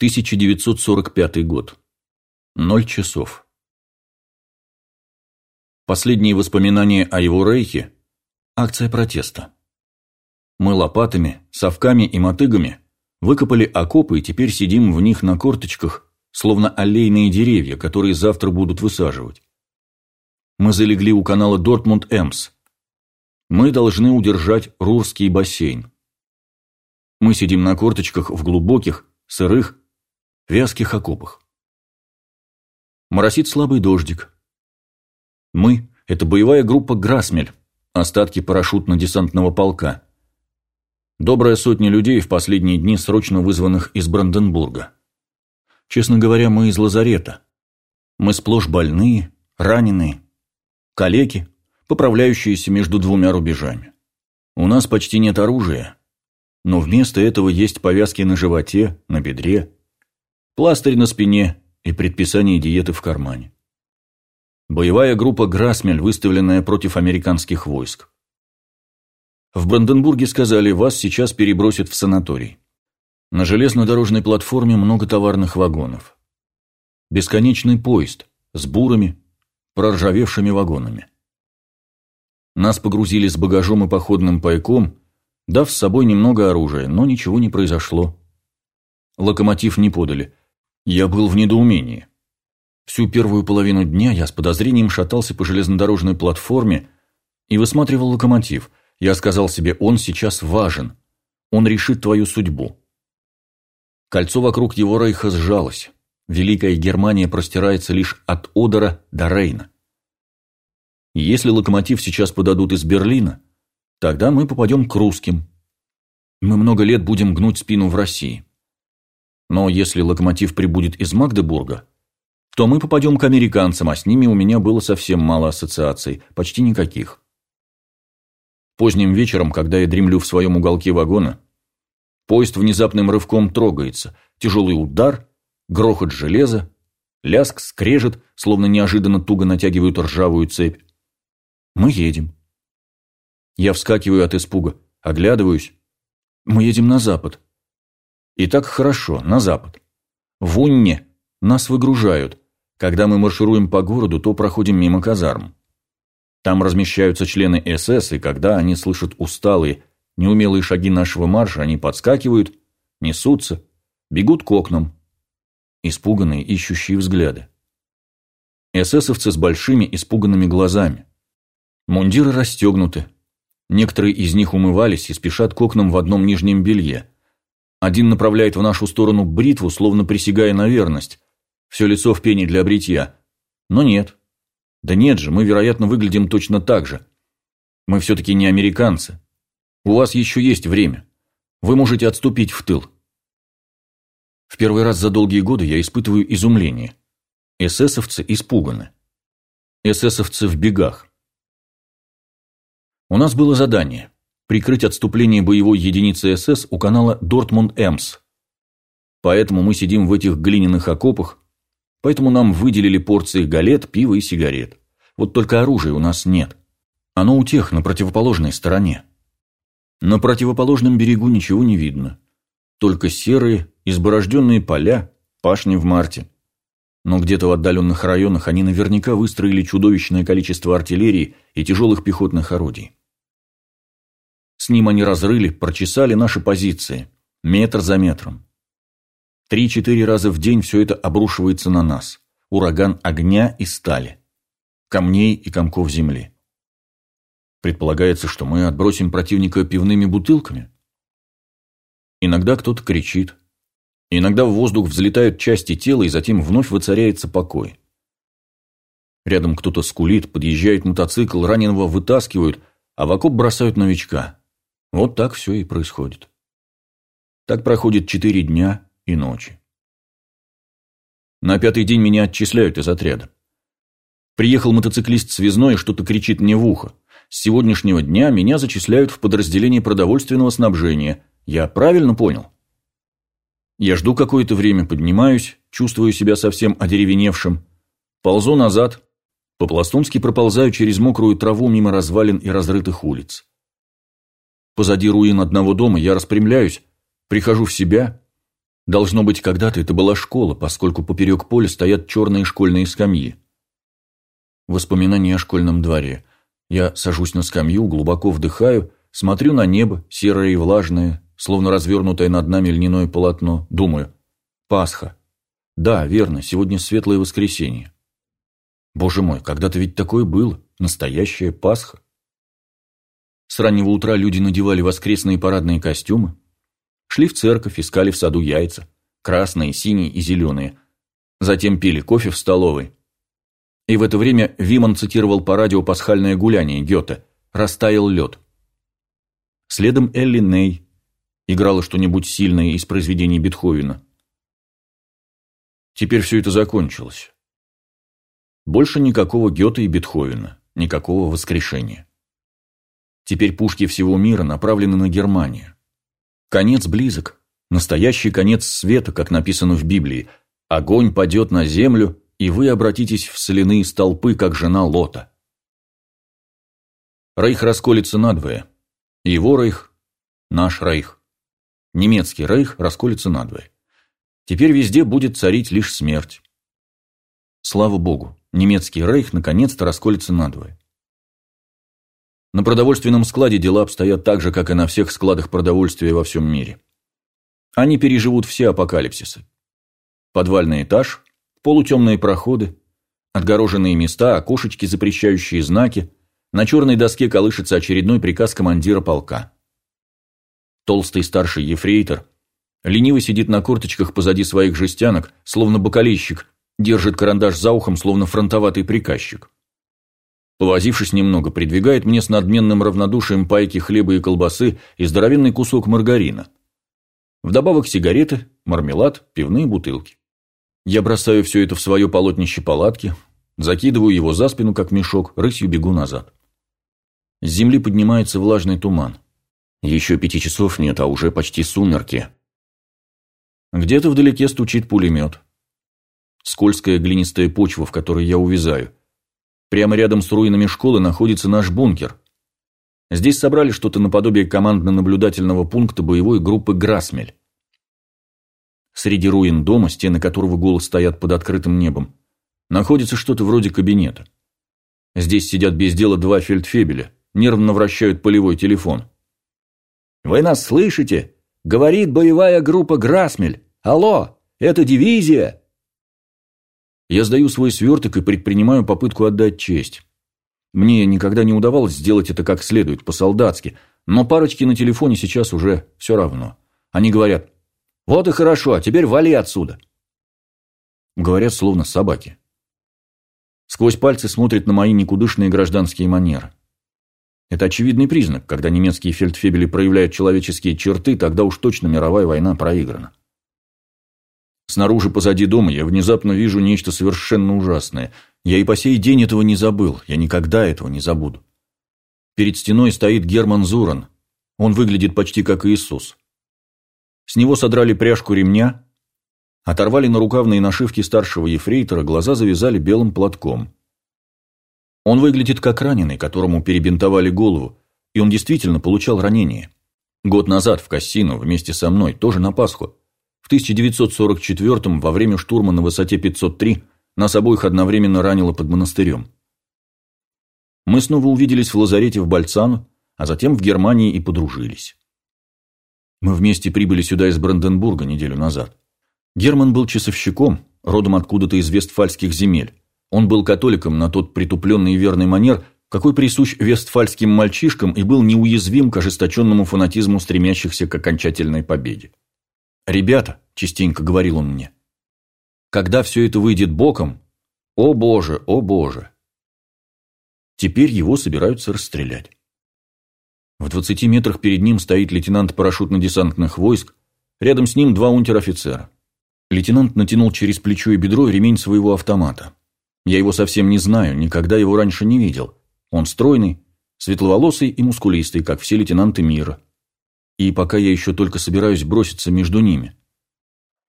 1945 год. Ноль часов. Последние воспоминания о его рейхе – акция протеста. Мы лопатами, совками и мотыгами выкопали окопы и теперь сидим в них на корточках, словно аллейные деревья, которые завтра будут высаживать. Мы залегли у канала Дортмунд-Эмс. Мы должны удержать Рурский бассейн. Мы сидим на корточках в глубоких, сырых, вязких окопах. Моросит слабый дождик. Мы – это боевая группа «Грасмель», остатки парашютно-десантного полка. Добрая сотня людей в последние дни, срочно вызванных из Бранденбурга. Честно говоря, мы из лазарета. Мы сплошь больные, раненые, калеки, поправляющиеся между двумя рубежами. У нас почти нет оружия, но вместо этого есть повязки на животе, на бедре, пластырь на спине и предписание диеты в кармане. Боевая группа «Грасмель», выставленная против американских войск. В Бранденбурге сказали, вас сейчас перебросят в санаторий. На железнодорожной платформе много товарных вагонов. Бесконечный поезд с бурами, проржавевшими вагонами. Нас погрузили с багажом и походным пайком, дав с собой немного оружия, но ничего не произошло. Локомотив не подали, я был в недоумении. Всю первую половину дня я с подозрением шатался по железнодорожной платформе и высматривал локомотив. Я сказал себе, он сейчас важен. Он решит твою судьбу. Кольцо вокруг его рейха сжалось. Великая Германия простирается лишь от Одера до Рейна. Если локомотив сейчас подадут из Берлина, тогда мы попадем к русским. Мы много лет будем гнуть спину в России. Но если локомотив прибудет из Магдебурга, то мы попадем к американцам, а с ними у меня было совсем мало ассоциаций, почти никаких. Поздним вечером, когда я дремлю в своем уголке вагона, поезд внезапным рывком трогается, тяжелый удар, грохот железа, ляск скрежет, словно неожиданно туго натягивают ржавую цепь. Мы едем. Я вскакиваю от испуга, оглядываюсь. Мы едем на запад. И так хорошо, на запад. В Унне нас выгружают. Когда мы маршируем по городу, то проходим мимо казарм. Там размещаются члены СС, и когда они слышат усталые, неумелые шаги нашего марша, они подскакивают, несутся, бегут к окнам. Испуганные, ищущие взгляды. ССовцы с большими испуганными глазами. Мундиры расстегнуты. Некоторые из них умывались и спешат к окнам в одном нижнем белье. Один направляет в нашу сторону бритву, словно присягая на верность. Все лицо в пене для бритья. Но нет. Да нет же, мы, вероятно, выглядим точно так же. Мы все-таки не американцы. У вас еще есть время. Вы можете отступить в тыл. В первый раз за долгие годы я испытываю изумление. Эсэсовцы испуганы. Эсэсовцы в бегах. У нас было задание прикрыть отступление боевой единицы СС у канала Дортмунд-Эмс. Поэтому мы сидим в этих глиняных окопах, поэтому нам выделили порции галет, пива и сигарет. Вот только оружия у нас нет. Оно у тех на противоположной стороне. На противоположном берегу ничего не видно. Только серые, изборожденные поля, пашни в марте. Но где-то в отдаленных районах они наверняка выстроили чудовищное количество артиллерии и тяжелых пехотных орудий. С ним они разрыли, прочесали наши позиции, метр за метром. Три-четыре раза в день все это обрушивается на нас. Ураган огня и стали. Камней и комков земли. Предполагается, что мы отбросим противника пивными бутылками. Иногда кто-то кричит. Иногда в воздух взлетают части тела, и затем вновь воцаряется покой. Рядом кто-то скулит, подъезжает мотоцикл, раненого вытаскивают, а в окоп бросают новичка. Вот так все и происходит. Так проходит четыре дня и ночи. На пятый день меня отчисляют из отряда. Приехал мотоциклист связной и что-то кричит мне в ухо. С сегодняшнего дня меня зачисляют в подразделение продовольственного снабжения. Я правильно понял? Я жду какое-то время, поднимаюсь, чувствую себя совсем одеревеневшим. Ползу назад, по-пластунски проползаю через мокрую траву мимо развалин и разрытых улиц. Позади руин одного дома я распрямляюсь, прихожу в себя, Должно быть, когда-то это была школа, поскольку поперек поля стоят черные школьные скамьи. Воспоминания о школьном дворе. Я сажусь на скамью, глубоко вдыхаю, смотрю на небо, серое и влажное, словно развернутое над нами льняное полотно. Думаю, Пасха. Да, верно, сегодня светлое воскресенье. Боже мой, когда-то ведь такое было, настоящая Пасха. С раннего утра люди надевали воскресные парадные костюмы, шли в церковь, искали в саду яйца, красные, синие и зеленые. Затем пили кофе в столовой. И в это время Виман цитировал по радио пасхальное гуляние Гёте «Растаял лед». Следом Элли Ней играла что-нибудь сильное из произведений Бетховена. Теперь все это закончилось. Больше никакого Гёте и Бетховена, никакого воскрешения. Теперь пушки всего мира направлены на Германию. Конец близок. Настоящий конец света, как написано в Библии. Огонь падет на землю, и вы обратитесь в соляные столпы, как жена Лота. Рейх расколется надвое. Его рейх – наш рейх. Немецкий рейх расколется надвое. Теперь везде будет царить лишь смерть. Слава Богу, немецкий рейх наконец-то расколется надвое. На продовольственном складе дела обстоят так же, как и на всех складах продовольствия во всем мире. Они переживут все апокалипсисы. Подвальный этаж, полутемные проходы, отгороженные места, окошечки, запрещающие знаки, на черной доске колышется очередной приказ командира полка. Толстый старший ефрейтор лениво сидит на корточках позади своих жестянок, словно бокалейщик, держит карандаш за ухом, словно фронтоватый приказчик. Повозившись немного, придвигает мне с надменным равнодушием пайки хлеба и колбасы и здоровенный кусок маргарина. Вдобавок сигареты, мармелад, пивные бутылки. Я бросаю все это в свое полотнище палатки, закидываю его за спину, как мешок, рысью бегу назад. С земли поднимается влажный туман. Еще пяти часов нет, а уже почти сумерки. Где-то вдалеке стучит пулемет. Скользкая глинистая почва, в которой я увязаю – Прямо рядом с руинами школы находится наш бункер. Здесь собрали что-то наподобие командно-наблюдательного пункта боевой группы «Грасмель». Среди руин дома, стены которого голо стоят под открытым небом, находится что-то вроде кабинета. Здесь сидят без дела два фельдфебеля, нервно вращают полевой телефон. «Вы нас слышите? Говорит боевая группа «Грасмель». Алло, это дивизия!» Я сдаю свой сверток и предпринимаю попытку отдать честь. Мне никогда не удавалось сделать это как следует, по-солдатски, но парочки на телефоне сейчас уже все равно. Они говорят, вот и хорошо, а теперь вали отсюда. Говорят, словно собаки. Сквозь пальцы смотрят на мои никудышные гражданские манеры. Это очевидный признак, когда немецкие фельдфебели проявляют человеческие черты, тогда уж точно мировая война проиграна. Снаружи, позади дома, я внезапно вижу нечто совершенно ужасное. Я и по сей день этого не забыл, я никогда этого не забуду. Перед стеной стоит Герман Зуран. Он выглядит почти как Иисус. С него содрали пряжку ремня, оторвали на рукавные нашивки старшего ефрейтора, глаза завязали белым платком. Он выглядит как раненый, которому перебинтовали голову, и он действительно получал ранение. Год назад в Кассину вместе со мной, тоже на Пасху. В 1944-м, во время штурма на высоте 503, нас обоих одновременно ранило под монастырем. Мы снова увиделись в лазарете в Бальцану, а затем в Германии и подружились. Мы вместе прибыли сюда из Бранденбурга неделю назад. Герман был часовщиком, родом откуда-то из вестфальских земель. Он был католиком на тот притупленный и верный манер, какой присущ вестфальским мальчишкам и был неуязвим к ожесточенному фанатизму стремящихся к окончательной победе. «Ребята», – частенько говорил он мне, – «когда все это выйдет боком, о боже, о боже». Теперь его собираются расстрелять. В двадцати метрах перед ним стоит лейтенант парашютно-десантных войск, рядом с ним два унтер-офицера. Лейтенант натянул через плечо и бедро ремень своего автомата. Я его совсем не знаю, никогда его раньше не видел. Он стройный, светловолосый и мускулистый, как все лейтенанты мира и пока я еще только собираюсь броситься между ними.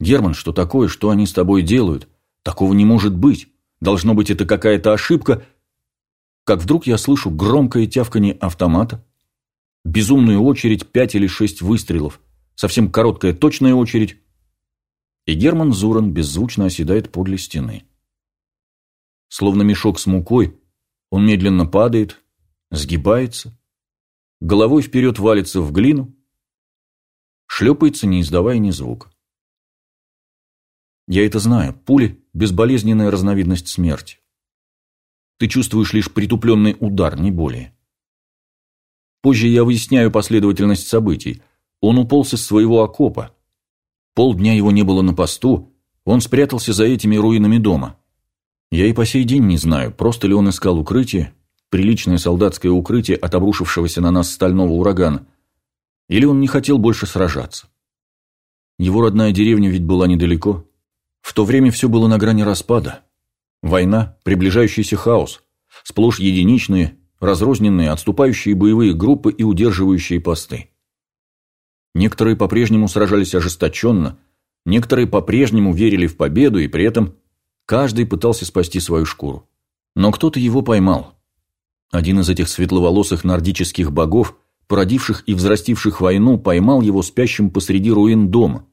«Герман, что такое? Что они с тобой делают? Такого не может быть. Должно быть, это какая-то ошибка». Как вдруг я слышу громкое тявканье автомата, безумную очередь, пять или шесть выстрелов, совсем короткая точная очередь, и Герман Зуран беззвучно оседает подле стены. Словно мешок с мукой, он медленно падает, сгибается, головой вперед валится в глину, шлепается, не издавая ни звука. Я это знаю, пули – безболезненная разновидность смерти. Ты чувствуешь лишь притупленный удар, не более. Позже я выясняю последовательность событий. Он уполз из своего окопа. Полдня его не было на посту, он спрятался за этими руинами дома. Я и по сей день не знаю, просто ли он искал укрытие, приличное солдатское укрытие от обрушившегося на нас стального урагана, или он не хотел больше сражаться. Его родная деревня ведь была недалеко. В то время все было на грани распада. Война, приближающийся хаос, сплошь единичные, разрозненные, отступающие боевые группы и удерживающие посты. Некоторые по-прежнему сражались ожесточенно, некоторые по-прежнему верили в победу, и при этом каждый пытался спасти свою шкуру. Но кто-то его поймал. Один из этих светловолосых нордических богов, породивших и взрастивших войну, поймал его спящим посреди руин дома,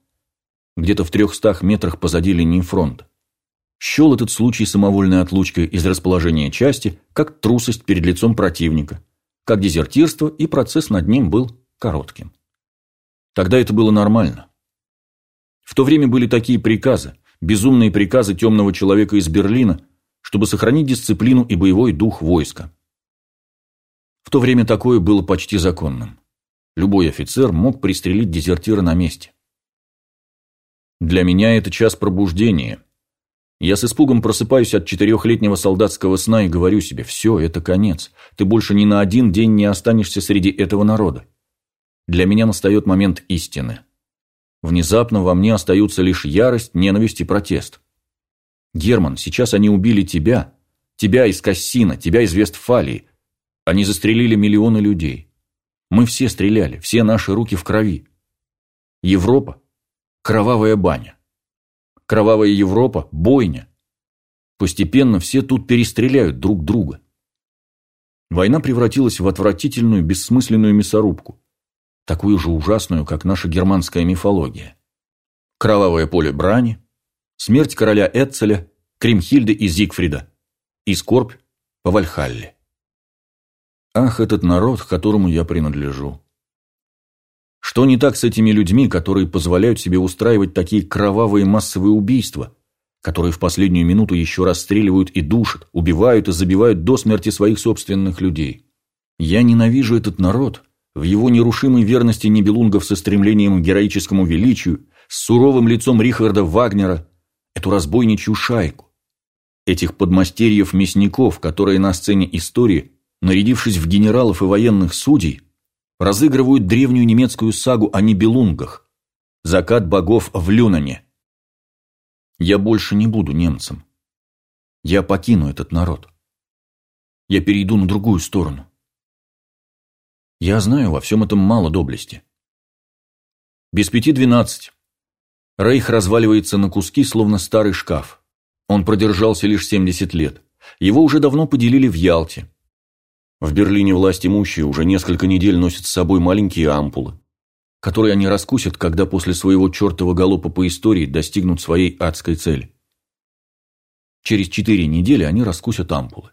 где-то в трехстах метрах позади линии фронта. Счел этот случай самовольной отлучкой из расположения части, как трусость перед лицом противника, как дезертирство, и процесс над ним был коротким. Тогда это было нормально. В то время были такие приказы, безумные приказы темного человека из Берлина, чтобы сохранить дисциплину и боевой дух войска. В то время такое было почти законным. Любой офицер мог пристрелить дезертира на месте. Для меня это час пробуждения. Я с испугом просыпаюсь от четырехлетнего солдатского сна и говорю себе, все, это конец. Ты больше ни на один день не останешься среди этого народа. Для меня настает момент истины. Внезапно во мне остаются лишь ярость, ненависть и протест. Герман, сейчас они убили тебя, тебя из Кассина, тебя из Вестфалии. Они застрелили миллионы людей. Мы все стреляли, все наши руки в крови. Европа Кровавая баня. Кровавая Европа – бойня. Постепенно все тут перестреляют друг друга. Война превратилась в отвратительную, бессмысленную мясорубку, такую же ужасную, как наша германская мифология. Кровавое поле брани, смерть короля Эцеля, Кримхильды и Зигфрида и скорбь по Вальхалле. Ах, этот народ, к которому я принадлежу. Что не так с этими людьми, которые позволяют себе устраивать такие кровавые массовые убийства, которые в последнюю минуту еще расстреливают и душат, убивают и забивают до смерти своих собственных людей? Я ненавижу этот народ в его нерушимой верности небелунгов со стремлением к героическому величию, с суровым лицом Рихарда Вагнера, эту разбойничью шайку, этих подмастерьев-мясников, которые на сцене истории, нарядившись в генералов и военных судей, разыгрывают древнюю немецкую сагу о Нибелунгах. Закат богов в Люнане. Я больше не буду немцем. Я покину этот народ. Я перейду на другую сторону. Я знаю, во всем этом мало доблести. Без пяти двенадцать. Рейх разваливается на куски, словно старый шкаф. Он продержался лишь 70 лет. Его уже давно поделили в Ялте. В Берлине власть имущие уже несколько недель носят с собой маленькие ампулы, которые они раскусят, когда после своего чертова галопа по истории достигнут своей адской цели. Через четыре недели они раскусят ампулы.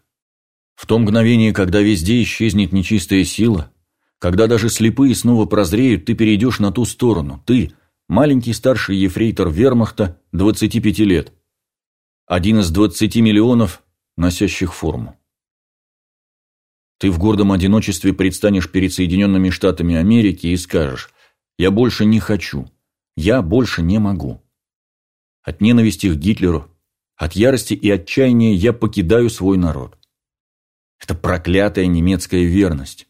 В то мгновение, когда везде исчезнет нечистая сила, когда даже слепые снова прозреют, ты перейдешь на ту сторону. Ты, маленький старший ефрейтор вермахта, 25 лет. Один из 20 миллионов, носящих форму. Ты в гордом одиночестве предстанешь перед Соединенными Штатами Америки и скажешь «Я больше не хочу, я больше не могу». От ненависти к Гитлеру, от ярости и отчаяния я покидаю свой народ. Это проклятая немецкая верность.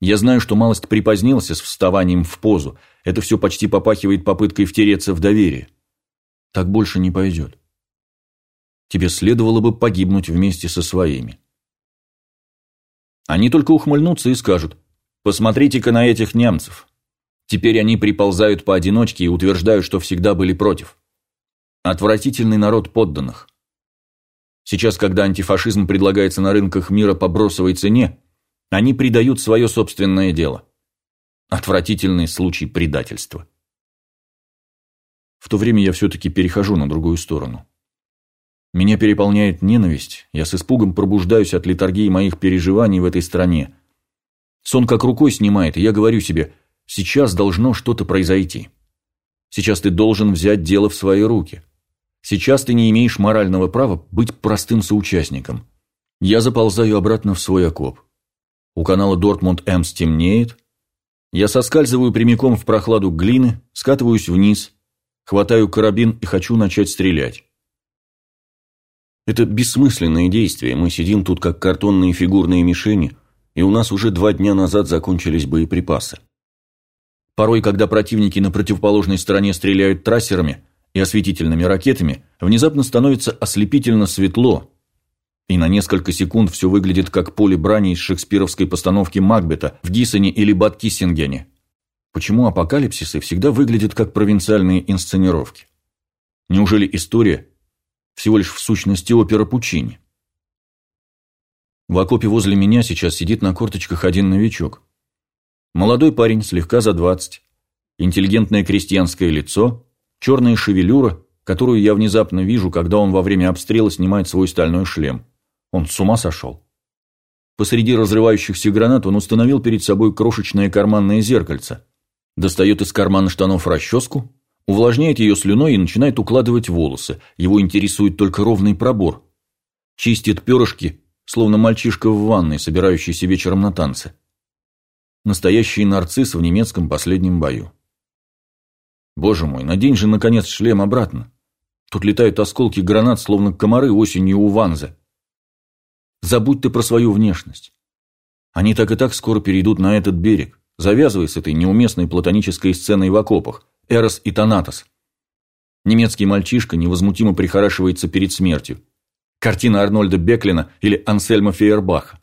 Я знаю, что малость припозднился с вставанием в позу. Это все почти попахивает попыткой втереться в доверие. Так больше не пойдет. Тебе следовало бы погибнуть вместе со своими. Они только ухмыльнутся и скажут «Посмотрите-ка на этих немцев». Теперь они приползают поодиночке и утверждают, что всегда были против. Отвратительный народ подданных. Сейчас, когда антифашизм предлагается на рынках мира по бросовой цене, они предают свое собственное дело. Отвратительный случай предательства. В то время я все-таки перехожу на другую сторону. Меня переполняет ненависть, я с испугом пробуждаюсь от литургии моих переживаний в этой стране. Сон как рукой снимает, и я говорю себе, сейчас должно что-то произойти. Сейчас ты должен взять дело в свои руки. Сейчас ты не имеешь морального права быть простым соучастником. Я заползаю обратно в свой окоп. У канала Дортмунд-Эмс темнеет. Я соскальзываю прямиком в прохладу глины, скатываюсь вниз, хватаю карабин и хочу начать стрелять. Это бессмысленные действия, мы сидим тут как картонные фигурные мишени, и у нас уже два дня назад закончились боеприпасы. Порой, когда противники на противоположной стороне стреляют трассерами и осветительными ракетами, внезапно становится ослепительно светло, и на несколько секунд все выглядит как поле брани из шекспировской постановки Макбета в Гиссене или Бад-Киссингене. Почему апокалипсисы всегда выглядят как провинциальные инсценировки? Неужели история всего лишь в сущности опера Пучини? В окопе возле меня сейчас сидит на корточках один новичок. Молодой парень, слегка за двадцать, интеллигентное крестьянское лицо, черная шевелюра, которую я внезапно вижу, когда он во время обстрела снимает свой стальной шлем. Он с ума сошел. Посреди разрывающихся гранат он установил перед собой крошечное карманное зеркальце, достает из кармана штанов расческу, увлажняет ее слюной и начинает укладывать волосы. Его интересует только ровный пробор. Чистит перышки, словно мальчишка в ванной, собирающийся вечером на танцы. Настоящий нарцисс в немецком последнем бою. Боже мой, надень же, наконец, шлем обратно. Тут летают осколки гранат, словно комары осенью у Ванзы. Забудь ты про свою внешность. Они так и так скоро перейдут на этот берег. Завязывай с этой неуместной платонической сценой в окопах. Эрос и Танатос. Немецкий мальчишка невозмутимо прихорашивается перед смертью. Картина Арнольда Беклина или Ансельма Фейербаха.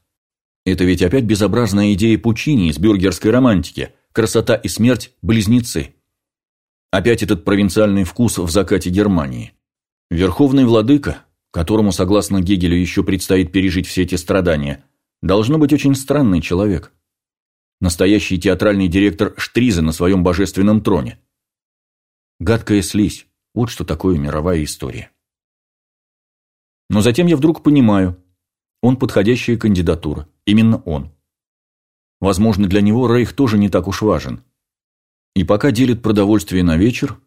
Это ведь опять безобразная идея Пучини из бюргерской романтики. Красота и смерть – близнецы. Опять этот провинциальный вкус в закате Германии. Верховный владыка, которому, согласно Гегелю, еще предстоит пережить все эти страдания, должно быть очень странный человек. Настоящий театральный директор Штриза на своем божественном троне. Гадкая слизь. Вот что такое мировая история. Но затем я вдруг понимаю, он подходящая кандидатура. Именно он. Возможно, для него Рейх тоже не так уж важен. И пока делит продовольствие на вечер,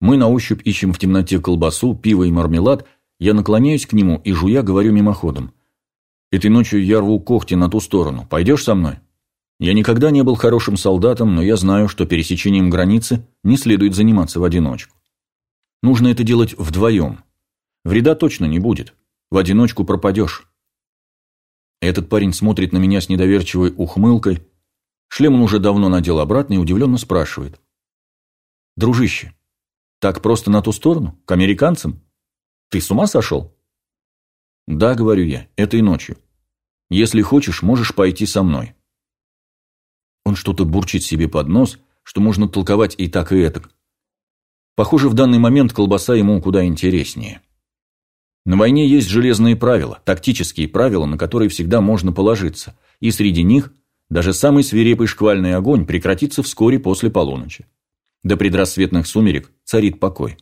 мы на ощупь ищем в темноте колбасу, пиво и мармелад, я наклоняюсь к нему и, жуя, говорю мимоходом. Этой ночью я рву когти на ту сторону. Пойдешь со мной? Я никогда не был хорошим солдатом, но я знаю, что пересечением границы не следует заниматься в одиночку. Нужно это делать вдвоем. Вреда точно не будет. В одиночку пропадешь. Этот парень смотрит на меня с недоверчивой ухмылкой. Шлем он уже давно надел обратно и удивленно спрашивает. «Дружище, так просто на ту сторону? К американцам? Ты с ума сошел?» «Да», — говорю я, — «этой ночью. Если хочешь, можешь пойти со мной». Он что-то бурчит себе под нос, что можно толковать и так, и этак. Похоже, в данный момент колбаса ему куда интереснее. На войне есть железные правила, тактические правила, на которые всегда можно положиться, и среди них даже самый свирепый шквальный огонь прекратится вскоре после полуночи. До предрассветных сумерек царит покой.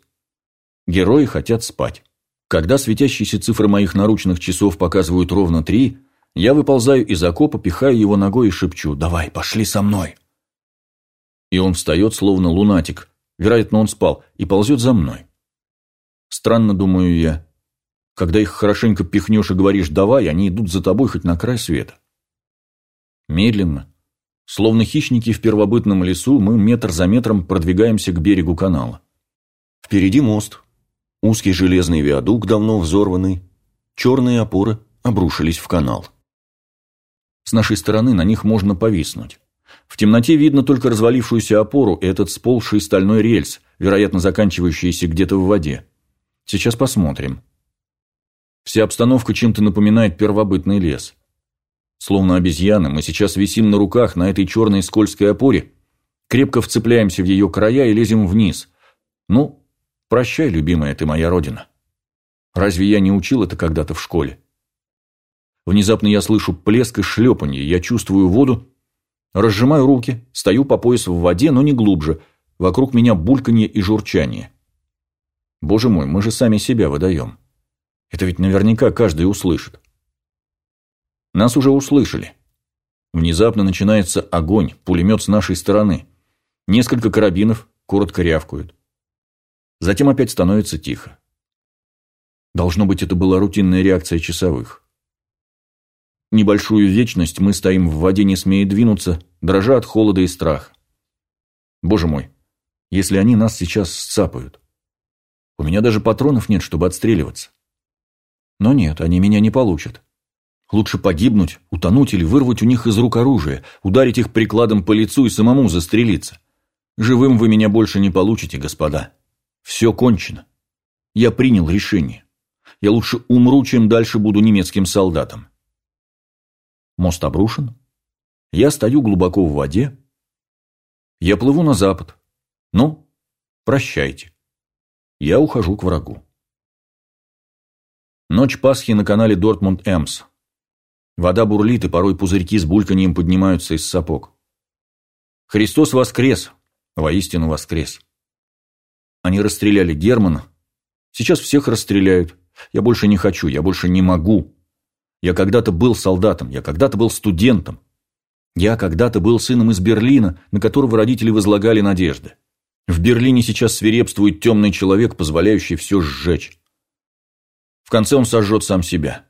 Герои хотят спать. Когда светящиеся цифры моих наручных часов показывают ровно три, я выползаю из окопа, пихаю его ногой и шепчу «Давай, пошли со мной!» И он встает, словно лунатик, вероятно, он спал, и ползет за мной. Странно, думаю я, когда их хорошенько пихнешь и говоришь «давай», они идут за тобой хоть на край света. Медленно, словно хищники в первобытном лесу, мы метр за метром продвигаемся к берегу канала. Впереди мост, узкий железный виадук, давно взорванный, черные опоры обрушились в канал. С нашей стороны на них можно повиснуть. В темноте видно только развалившуюся опору и этот сползший стальной рельс, вероятно, заканчивающийся где-то в воде. Сейчас посмотрим. Вся обстановка чем-то напоминает первобытный лес. Словно обезьяны, мы сейчас висим на руках на этой черной скользкой опоре, крепко вцепляемся в ее края и лезем вниз. Ну, прощай, любимая ты моя родина. Разве я не учил это когда-то в школе? Внезапно я слышу плеск и шлепанье, я чувствую воду, разжимаю руки, стою по пояс в воде, но не глубже, вокруг меня бульканье и журчание. Боже мой, мы же сами себя выдаем. Это ведь наверняка каждый услышит. Нас уже услышали. Внезапно начинается огонь, пулемет с нашей стороны. Несколько карабинов коротко рявкают. Затем опять становится тихо. Должно быть, это была рутинная реакция часовых. Небольшую вечность мы стоим в воде, не смея двинуться, дрожа от холода и страха. Боже мой, если они нас сейчас сцапают. У меня даже патронов нет, чтобы отстреливаться. Но нет, они меня не получат. Лучше погибнуть, утонуть или вырвать у них из рук оружие, ударить их прикладом по лицу и самому застрелиться. Живым вы меня больше не получите, господа. Все кончено. Я принял решение. Я лучше умру, чем дальше буду немецким солдатом. Мост обрушен. Я стою глубоко в воде. Я плыву на запад. Ну, прощайте. Я ухожу к врагу. Ночь Пасхи на канале Дортмунд-Эмс. Вода бурлит, и порой пузырьки с бульканьем поднимаются из сапог. Христос воскрес, воистину воскрес. Они расстреляли Германа. Сейчас всех расстреляют. Я больше не хочу, я больше не могу. Я когда-то был солдатом, я когда-то был студентом. Я когда-то был сыном из Берлина, на которого родители возлагали надежды. В Берлине сейчас свирепствует темный человек, позволяющий все сжечь. В конце он сожжет сам себя.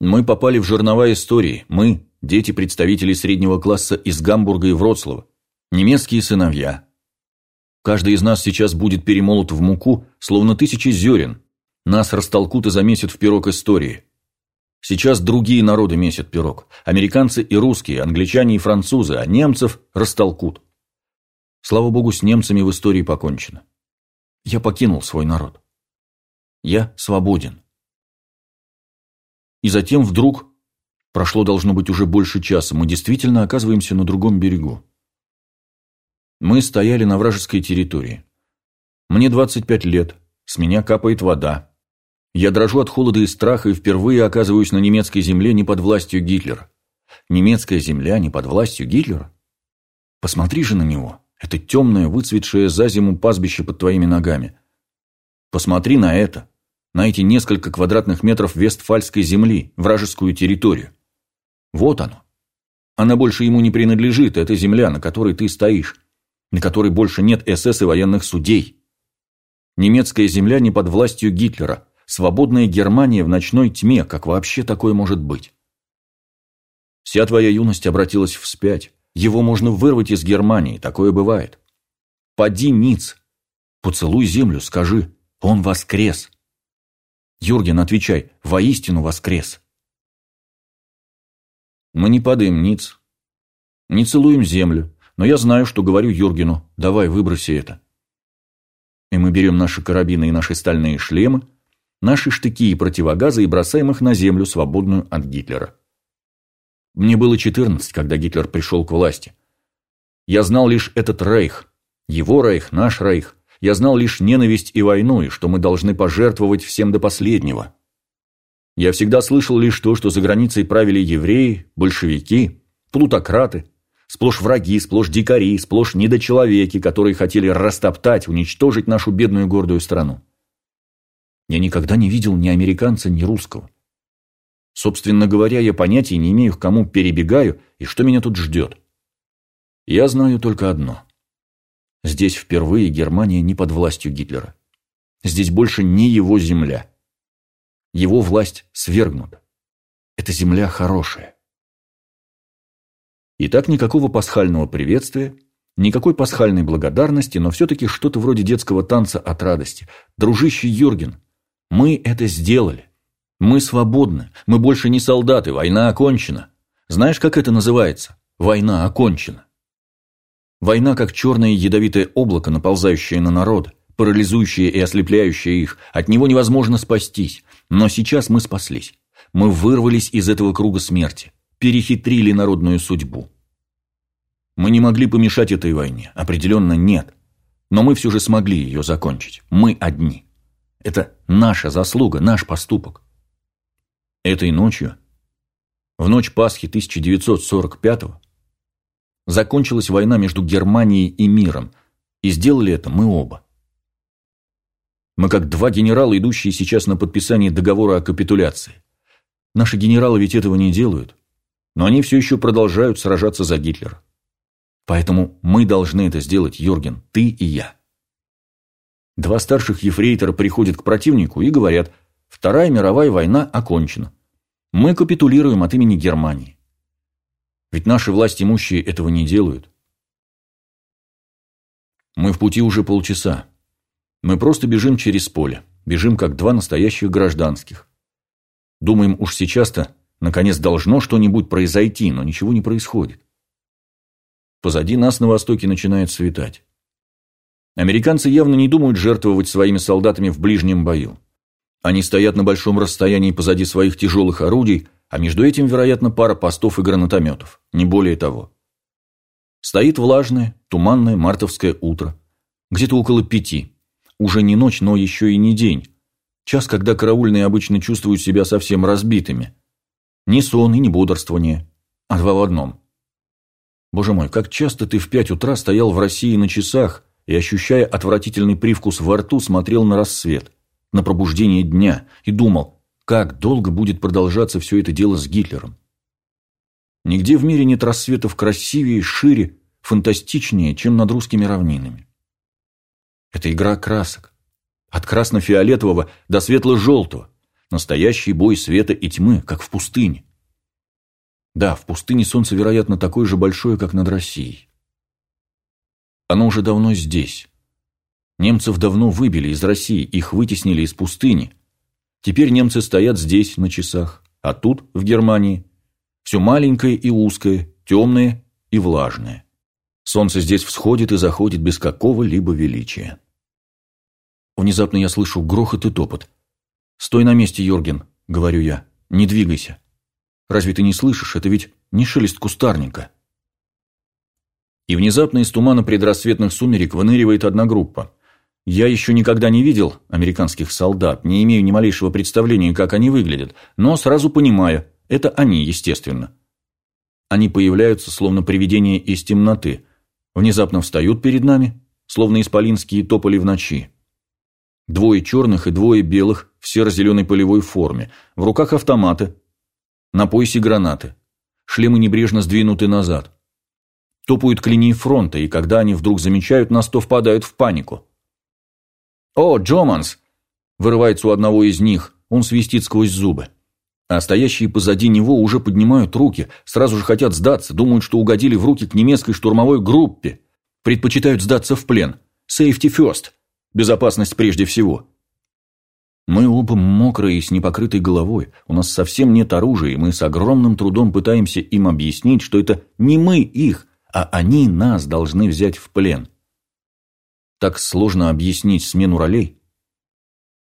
Мы попали в жернова истории. Мы, дети представителей среднего класса из Гамбурга и Вроцлава. Немецкие сыновья, Каждый из нас сейчас будет перемолот в муку, словно тысячи зерен. Нас растолкут и замесят в пирог истории. Сейчас другие народы месят пирог. Американцы и русские, англичане и французы, а немцев растолкут. Слава богу, с немцами в истории покончено. Я покинул свой народ. Я свободен. И затем вдруг, прошло должно быть уже больше часа, мы действительно оказываемся на другом берегу. Мы стояли на вражеской территории. Мне 25 лет, с меня капает вода. Я дрожу от холода и страха и впервые оказываюсь на немецкой земле не под властью Гитлера. Немецкая земля не под властью Гитлера? Посмотри же на него. Это темное, выцветшее за зиму пастбище под твоими ногами. Посмотри на это. На эти несколько квадратных метров вестфальской земли, вражескую территорию. Вот оно. Она больше ему не принадлежит, это земля, на которой ты стоишь на которой больше нет СС и военных судей. Немецкая земля не под властью Гитлера, свободная Германия в ночной тьме, как вообще такое может быть? Вся твоя юность обратилась вспять. Его можно вырвать из Германии, такое бывает. Поди, Ниц, поцелуй землю, скажи, он воскрес. Юрген, отвечай, воистину воскрес. Мы не падаем, Ниц, не целуем землю, но я знаю, что говорю Юргену. Давай, выброси это. И мы берем наши карабины и наши стальные шлемы, наши штыки и противогазы и бросаем их на землю, свободную от Гитлера. Мне было 14, когда Гитлер пришел к власти. Я знал лишь этот рейх. Его рейх, наш рейх. Я знал лишь ненависть и войну, и что мы должны пожертвовать всем до последнего. Я всегда слышал лишь то, что за границей правили евреи, большевики, плутократы, Сплошь враги, сплошь дикари, сплошь недочеловеки, которые хотели растоптать, уничтожить нашу бедную гордую страну. Я никогда не видел ни американца, ни русского. Собственно говоря, я понятия не имею, к кому перебегаю и что меня тут ждет. Я знаю только одно. Здесь впервые Германия не под властью Гитлера. Здесь больше не его земля. Его власть свергнута. Это земля хорошая. И так никакого пасхального приветствия, никакой пасхальной благодарности, но все-таки что-то вроде детского танца от радости. Дружище Юрген, мы это сделали. Мы свободны, мы больше не солдаты, война окончена. Знаешь, как это называется? Война окончена. Война как черное ядовитое облако, наползающее на народ, парализующее и ослепляющее их. От него невозможно спастись. Но сейчас мы спаслись. Мы вырвались из этого круга смерти перехитрили народную судьбу. Мы не могли помешать этой войне, определенно нет. Но мы все же смогли ее закончить. Мы одни. Это наша заслуга, наш поступок. Этой ночью, в ночь Пасхи 1945-го, закончилась война между Германией и миром, и сделали это мы оба. Мы как два генерала, идущие сейчас на подписание договора о капитуляции. Наши генералы ведь этого не делают, но они все еще продолжают сражаться за Гитлера. Поэтому мы должны это сделать, Юрген, ты и я. Два старших ефрейтора приходят к противнику и говорят, Вторая мировая война окончена. Мы капитулируем от имени Германии. Ведь наши власти имущие этого не делают. Мы в пути уже полчаса. Мы просто бежим через поле. Бежим, как два настоящих гражданских. Думаем, уж сейчас-то, наконец, должно что-нибудь произойти, но ничего не происходит. Позади нас на востоке начинает светать. Американцы явно не думают жертвовать своими солдатами в ближнем бою. Они стоят на большом расстоянии позади своих тяжелых орудий, а между этим, вероятно, пара постов и гранатометов, не более того. Стоит влажное, туманное мартовское утро. Где-то около пяти. Уже не ночь, но еще и не день. Час, когда караульные обычно чувствуют себя совсем разбитыми. Ни сон и ни бодрствование, а два в одном. Боже мой, как часто ты в пять утра стоял в России на часах и, ощущая отвратительный привкус во рту, смотрел на рассвет на пробуждение дня и думал, как долго будет продолжаться все это дело с Гитлером. Нигде в мире нет рассветов красивее, шире, фантастичнее, чем над русскими равнинами. Это игра красок. От красно-фиолетового до светло-желтого. Настоящий бой света и тьмы, как в пустыне. Да, в пустыне солнце, вероятно, такое же большое, как над Россией. Оно уже давно здесь. Немцев давно выбили из России, их вытеснили из пустыни. Теперь немцы стоят здесь, на часах, а тут, в Германии, все маленькое и узкое, темное и влажное. Солнце здесь всходит и заходит без какого-либо величия. Внезапно я слышу грохот и топот. «Стой на месте, Йорген», — говорю я, — «не двигайся». Разве ты не слышишь? Это ведь не шелест кустарника. И внезапно из тумана предрассветных сумерек выныривает одна группа. Я еще никогда не видел американских солдат, не имею ни малейшего представления, как они выглядят, но сразу понимаю, это они, естественно. Они появляются, словно привидения из темноты, внезапно встают перед нами, словно исполинские тополи в ночи. Двое черных и двое белых в серо-зеленой полевой форме, в руках автоматы, на поясе гранаты, шлемы небрежно сдвинуты назад. Топают к линии фронта, и когда они вдруг замечают нас, то впадают в панику. «О, Джоманс!» – вырывается у одного из них, он свистит сквозь зубы. А стоящие позади него уже поднимают руки, сразу же хотят сдаться, думают, что угодили в руки к немецкой штурмовой группе. Предпочитают сдаться в плен. Safety first. Безопасность прежде всего. Мы оба мокрые и с непокрытой головой. У нас совсем нет оружия, и мы с огромным трудом пытаемся им объяснить, что это не мы их, а они нас должны взять в плен так сложно объяснить смену ролей.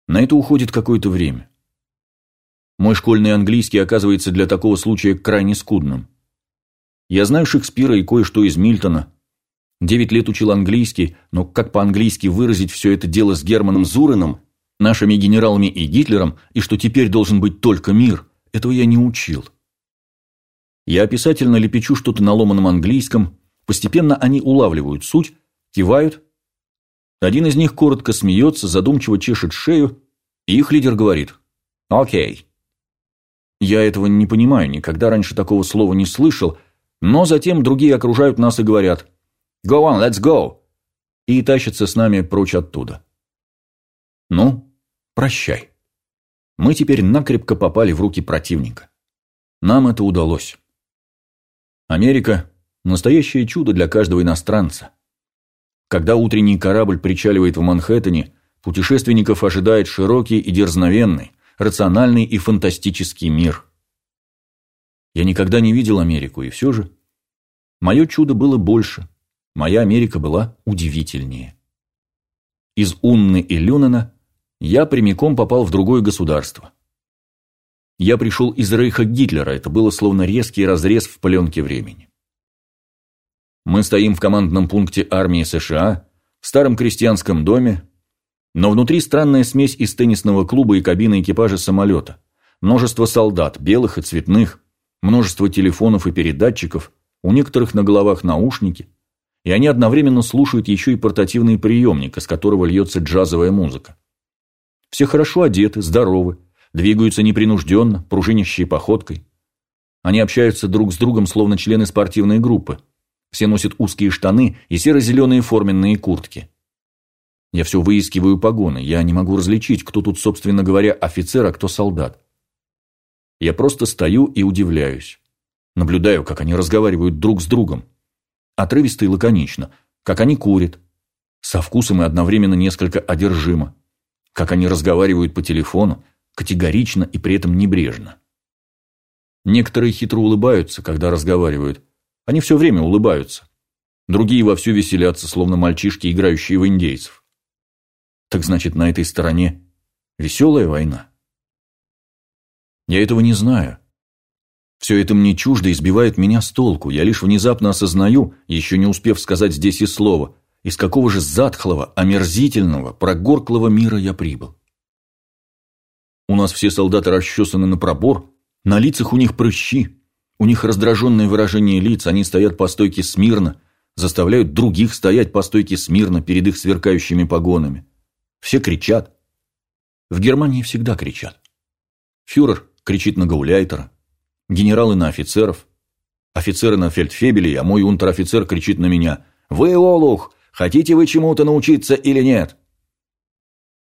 На это уходит какое-то время. Мой школьный английский оказывается для такого случая крайне скудным. Я знаю Шекспира и кое-что из Мильтона. Девять лет учил английский, но как по-английски выразить все это дело с Германом Зурином, нашими генералами и Гитлером, и что теперь должен быть только мир, этого я не учил. Я описательно лепечу что-то на ломаном английском, постепенно они улавливают суть, кивают один из них коротко смеется, задумчиво чешет шею, и их лидер говорит «Окей». Я этого не понимаю, никогда раньше такого слова не слышал, но затем другие окружают нас и говорят «Go on, let's go!» и тащатся с нами прочь оттуда. Ну, прощай. Мы теперь накрепко попали в руки противника. Нам это удалось. Америка – настоящее чудо для каждого иностранца. Когда утренний корабль причаливает в Манхэттене, путешественников ожидает широкий и дерзновенный, рациональный и фантастический мир. Я никогда не видел Америку, и все же мое чудо было больше, моя Америка была удивительнее. Из Унны и Люнена я прямиком попал в другое государство. Я пришел из Рейха Гитлера, это было словно резкий разрез в пленке времени. Мы стоим в командном пункте армии США, в старом крестьянском доме, но внутри странная смесь из теннисного клуба и кабины экипажа самолета. Множество солдат, белых и цветных, множество телефонов и передатчиков, у некоторых на головах наушники, и они одновременно слушают еще и портативный приемник, из которого льется джазовая музыка. Все хорошо одеты, здоровы, двигаются непринужденно, пружинящей походкой. Они общаются друг с другом, словно члены спортивной группы. Все носят узкие штаны и серо-зеленые форменные куртки. Я все выискиваю погоны, я не могу различить, кто тут, собственно говоря, офицер, а кто солдат. Я просто стою и удивляюсь. Наблюдаю, как они разговаривают друг с другом. Отрывисто и лаконично. Как они курят. Со вкусом и одновременно несколько одержимо. Как они разговаривают по телефону, категорично и при этом небрежно. Некоторые хитро улыбаются, когда разговаривают. Они все время улыбаются. Другие вовсю веселятся, словно мальчишки, играющие в индейцев. Так значит, на этой стороне веселая война? Я этого не знаю. Все это мне чуждо и сбивает меня с толку. Я лишь внезапно осознаю, еще не успев сказать здесь и слова, из какого же затхлого, омерзительного, прогорклого мира я прибыл. У нас все солдаты расчесаны на пробор, на лицах у них прыщи, у них раздраженное выражение лиц, они стоят по стойке смирно, заставляют других стоять по стойке смирно перед их сверкающими погонами. Все кричат. В Германии всегда кричат. Фюрер кричит на гауляйтера, генералы на офицеров, офицеры на фельдфебелей, а мой унтер-офицер кричит на меня «Вы, Олух, хотите вы чему-то научиться или нет?»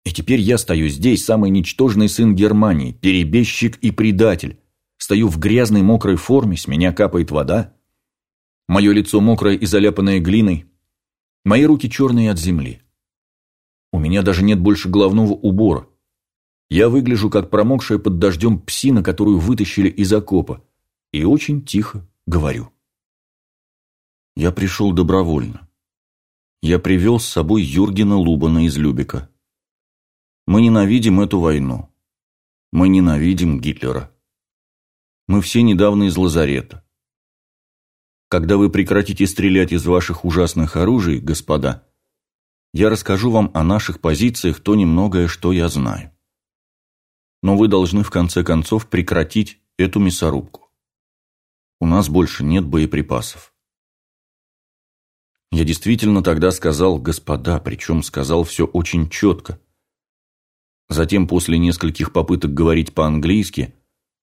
И теперь я стою здесь, самый ничтожный сын Германии, перебежчик и предатель. Стою в грязной мокрой форме, с меня капает вода. Мое лицо мокрое и заляпанное глиной. Мои руки черные от земли. У меня даже нет больше головного убора. Я выгляжу, как промокшая под дождем псина, которую вытащили из окопа, и очень тихо говорю. Я пришел добровольно. Я привел с собой Юргена Лубана из Любека. Мы ненавидим эту войну. Мы ненавидим Гитлера. Мы все недавно из лазарета. Когда вы прекратите стрелять из ваших ужасных оружий, господа, я расскажу вам о наших позициях то немногое, что я знаю но вы должны в конце концов прекратить эту мясорубку. У нас больше нет боеприпасов. Я действительно тогда сказал «господа», причем сказал все очень четко. Затем, после нескольких попыток говорить по-английски,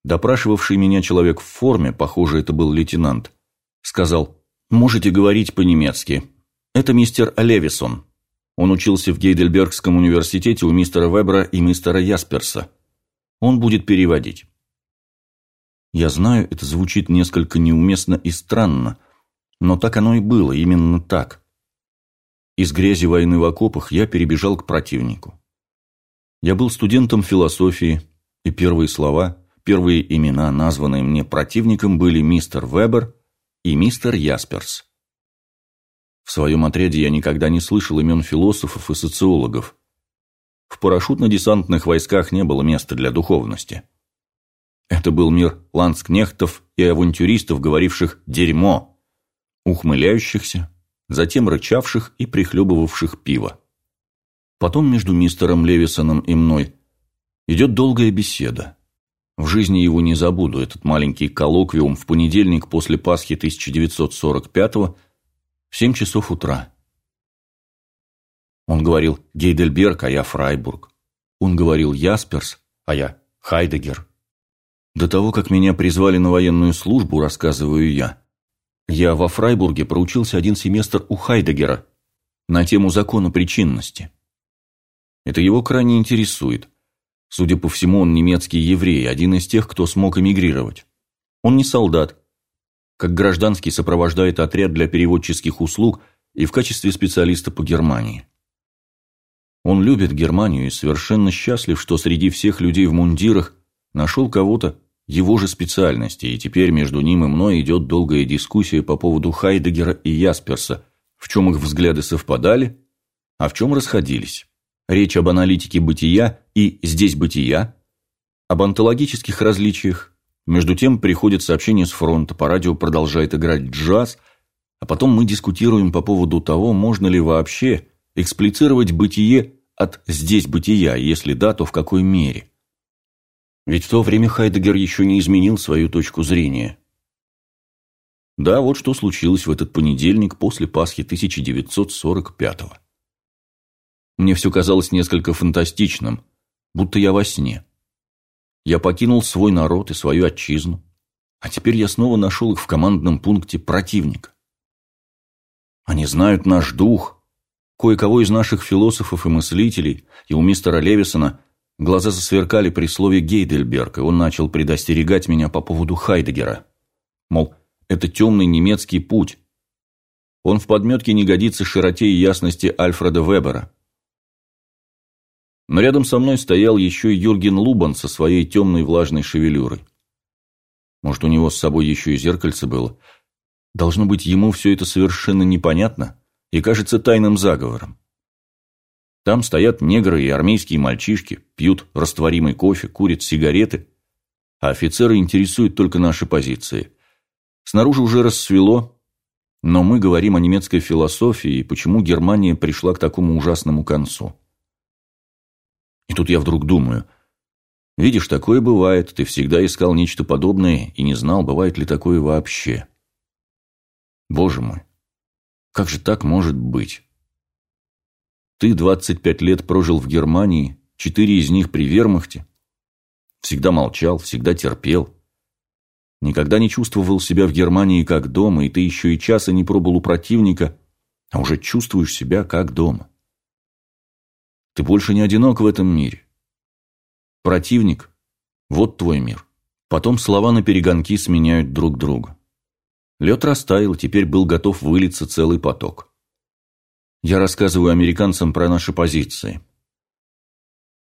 допрашивавший меня человек в форме, похоже, это был лейтенант, сказал «можете говорить по-немецки». Это мистер Левисон. Он учился в Гейдельбергском университете у мистера Вебера и мистера Ясперса. Он будет переводить. Я знаю, это звучит несколько неуместно и странно, но так оно и было, именно так. Из грязи войны в окопах я перебежал к противнику. Я был студентом философии, и первые слова, первые имена, названные мне противником, были мистер Вебер и мистер Ясперс. В своем отряде я никогда не слышал имен философов и социологов. В парашютно-десантных войсках не было места для духовности. Это был мир ланскнехтов и авантюристов, говоривших «дерьмо», ухмыляющихся, затем рычавших и прихлебывавших пиво. Потом между мистером Левисоном и мной идет долгая беседа. В жизни его не забуду, этот маленький коллоквиум в понедельник после Пасхи 1945-го в 7 часов утра. Он говорил Гейдельберг, а я Фрайбург. Он говорил Ясперс, а я Хайдегер. До того, как меня призвали на военную службу, рассказываю я, я во Фрайбурге проучился один семестр у Хайдегера на тему закона причинности. Это его крайне интересует. Судя по всему, он немецкий еврей, один из тех, кто смог эмигрировать. Он не солдат. Как гражданский сопровождает отряд для переводческих услуг и в качестве специалиста по Германии. Он любит Германию и совершенно счастлив, что среди всех людей в мундирах нашел кого-то его же специальности, и теперь между ним и мной идет долгая дискуссия по поводу Хайдегера и Ясперса, в чем их взгляды совпадали, а в чем расходились. Речь об аналитике бытия и «здесь бытия», об онтологических различиях. Между тем приходит сообщение с фронта, по радио продолжает играть джаз, а потом мы дискутируем по поводу того, можно ли вообще эксплицировать бытие от «здесь бытия», если да, то в какой мере. Ведь в то время Хайдегер еще не изменил свою точку зрения. Да, вот что случилось в этот понедельник после Пасхи 1945-го. Мне все казалось несколько фантастичным. будто я во сне. Я покинул свой народ и свою отчизну, а теперь я снова нашел их в командном пункте противника. Они знают наш дух. Кое-кого из наших философов и мыслителей, и у мистера Левисона глаза засверкали при слове Гейдельберг, и он начал предостерегать меня по поводу Хайдегера. Мол, это темный немецкий путь. Он в подметке не годится широте и ясности Альфреда Вебера. Но рядом со мной стоял еще и Юрген Лубан со своей темной влажной шевелюрой. Может, у него с собой еще и зеркальце было. Должно быть, ему все это совершенно непонятно и кажется тайным заговором. Там стоят негры и армейские мальчишки, пьют растворимый кофе, курят сигареты, а офицеры интересуют только наши позиции. Снаружи уже рассвело, но мы говорим о немецкой философии и почему Германия пришла к такому ужасному концу. И тут я вдруг думаю, видишь, такое бывает, ты всегда искал нечто подобное и не знал, бывает ли такое вообще. Боже мой, как же так может быть? Ты 25 лет прожил в Германии, четыре из них при вермахте. Всегда молчал, всегда терпел. Никогда не чувствовал себя в Германии как дома, и ты еще и часа не пробыл у противника, а уже чувствуешь себя как дома. Ты больше не одинок в этом мире. Противник – вот твой мир. Потом слова на перегонки сменяют друг друга. Лед растаял, теперь был готов вылиться целый поток. Я рассказываю американцам про наши позиции.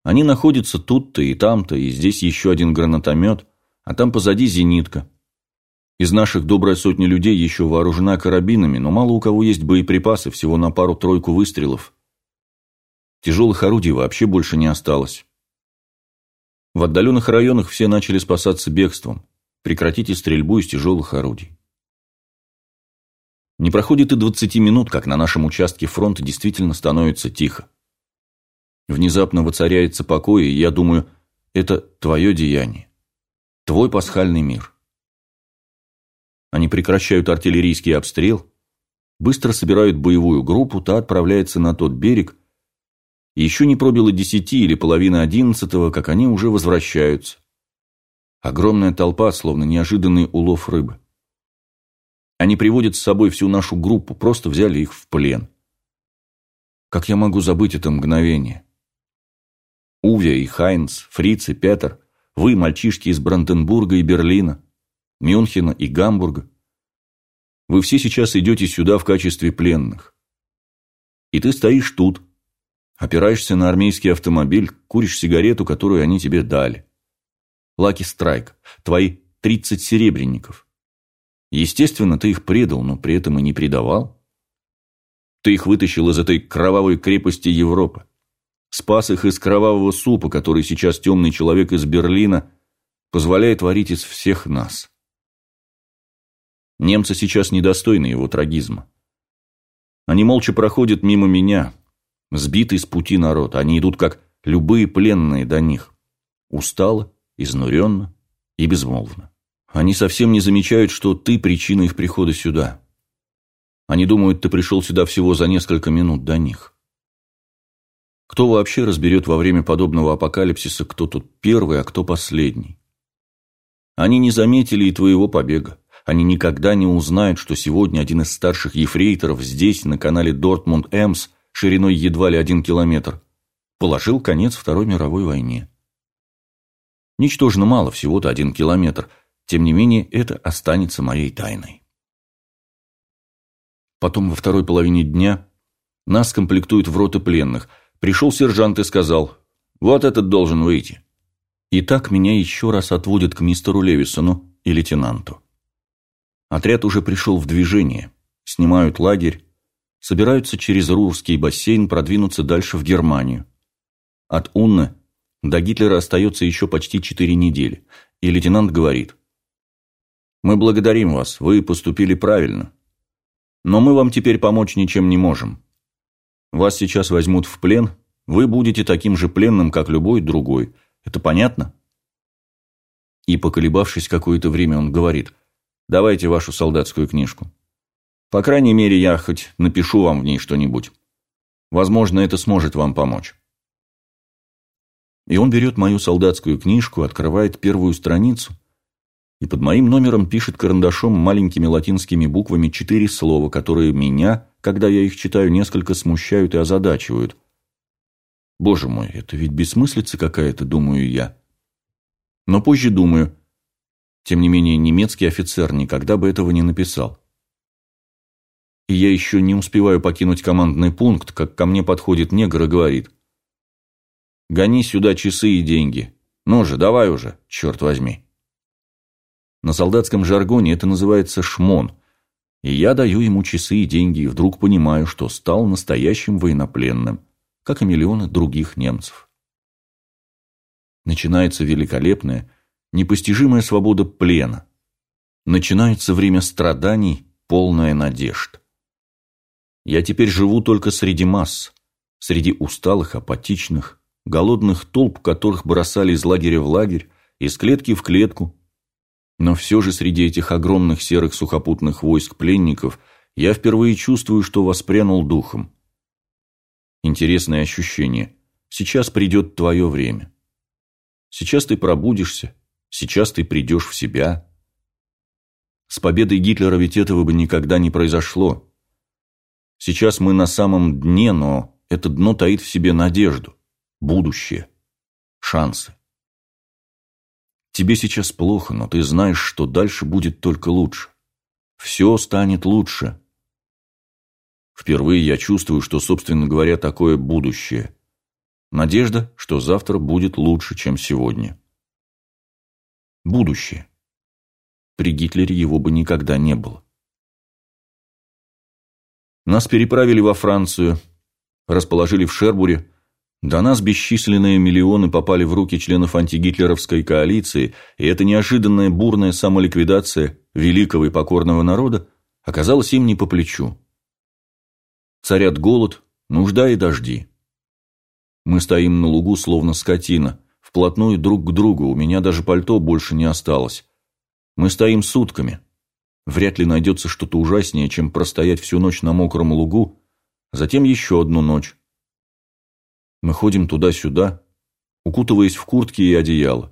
Они находятся тут-то и там-то, и здесь еще один гранатомет, а там позади зенитка. Из наших добрая сотня людей еще вооружена карабинами, но мало у кого есть боеприпасы, всего на пару-тройку выстрелов. Тяжелых орудий вообще больше не осталось. В отдаленных районах все начали спасаться бегством. Прекратите стрельбу из тяжелых орудий. Не проходит и двадцати минут, как на нашем участке фронта действительно становится тихо. Внезапно воцаряется покой, и я думаю, это твое деяние. Твой пасхальный мир. Они прекращают артиллерийский обстрел, быстро собирают боевую группу, та отправляется на тот берег, еще не пробило десяти или половины одиннадцатого, как они уже возвращаются. Огромная толпа, словно неожиданный улов рыбы. Они приводят с собой всю нашу группу, просто взяли их в плен. Как я могу забыть это мгновение? Уве и Хайнц, Фриц и Петер, вы, мальчишки из Бранденбурга и Берлина, Мюнхена и Гамбурга. Вы все сейчас идете сюда в качестве пленных. И ты стоишь тут, Опираешься на армейский автомобиль, куришь сигарету, которую они тебе дали. Лаки Страйк, твои 30 серебряников. Естественно, ты их предал, но при этом и не предавал. Ты их вытащил из этой кровавой крепости Европы. Спас их из кровавого супа, который сейчас темный человек из Берлина позволяет варить из всех нас. Немцы сейчас недостойны его трагизма. Они молча проходят мимо меня, Сбитый с пути народ, они идут как любые пленные до них. Устало, изнуренно и безмолвно. Они совсем не замечают, что ты причина их прихода сюда. Они думают, ты пришел сюда всего за несколько минут до них. Кто вообще разберет во время подобного апокалипсиса, кто тут первый, а кто последний? Они не заметили и твоего побега. Они никогда не узнают, что сегодня один из старших ефрейторов здесь, на канале Дортмунд-Эмс, шириной едва ли один километр, положил конец Второй мировой войне. Ничтожно мало, всего-то один километр, тем не менее это останется моей тайной. Потом во второй половине дня нас комплектуют в роты пленных. Пришел сержант и сказал, вот этот должен выйти. И так меня еще раз отводят к мистеру Левисону и лейтенанту. Отряд уже пришел в движение, снимают лагерь, собираются через Рурский бассейн продвинуться дальше в Германию. От Унны до Гитлера остается еще почти четыре недели, и лейтенант говорит, «Мы благодарим вас, вы поступили правильно, но мы вам теперь помочь ничем не можем. Вас сейчас возьмут в плен, вы будете таким же пленным, как любой другой. Это понятно?» И, поколебавшись какое-то время, он говорит, «Давайте вашу солдатскую книжку». По крайней мере, я хоть напишу вам в ней что-нибудь. Возможно, это сможет вам помочь. И он берет мою солдатскую книжку, открывает первую страницу и под моим номером пишет карандашом маленькими латинскими буквами четыре слова, которые меня, когда я их читаю, несколько смущают и озадачивают. Боже мой, это ведь бессмыслица какая-то, думаю я. Но позже думаю, тем не менее немецкий офицер никогда бы этого не написал. И я еще не успеваю покинуть командный пункт, как ко мне подходит негр и говорит. «Гони сюда часы и деньги. Ну же, давай уже, черт возьми». На солдатском жаргоне это называется шмон. И я даю ему часы и деньги, и вдруг понимаю, что стал настоящим военнопленным, как и миллионы других немцев. Начинается великолепная, непостижимая свобода плена. Начинается время страданий, полная надежд. Я теперь живу только среди масс, среди усталых, апатичных, голодных толп, которых бросали из лагеря в лагерь, из клетки в клетку, но все же среди этих огромных серых сухопутных войск пленников я впервые чувствую, что воспрянул духом. Интересное ощущение. Сейчас придет твое время. Сейчас ты пробудишься, сейчас ты придешь в себя. С победой Гитлера ведь этого бы никогда не произошло. Сейчас мы на самом дне, но это дно таит в себе надежду, будущее, шансы. Тебе сейчас плохо, но ты знаешь, что дальше будет только лучше. Все станет лучше. Впервые я чувствую, что, собственно говоря, такое будущее. Надежда, что завтра будет лучше, чем сегодня. Будущее. При Гитлере его бы никогда не было. Нас переправили во Францию, расположили в Шербуре, до нас бесчисленные миллионы попали в руки членов антигитлеровской коалиции, и эта неожиданная бурная самоликвидация великого и покорного народа оказалась им не по плечу. Царят голод, нужда и дожди. Мы стоим на лугу, словно скотина, вплотную друг к другу, у меня даже пальто больше не осталось. Мы стоим сутками. Вряд ли найдется что-то ужаснее, чем простоять всю ночь на мокром лугу, затем еще одну ночь мы ходим туда-сюда, укутываясь в куртки и одеяло.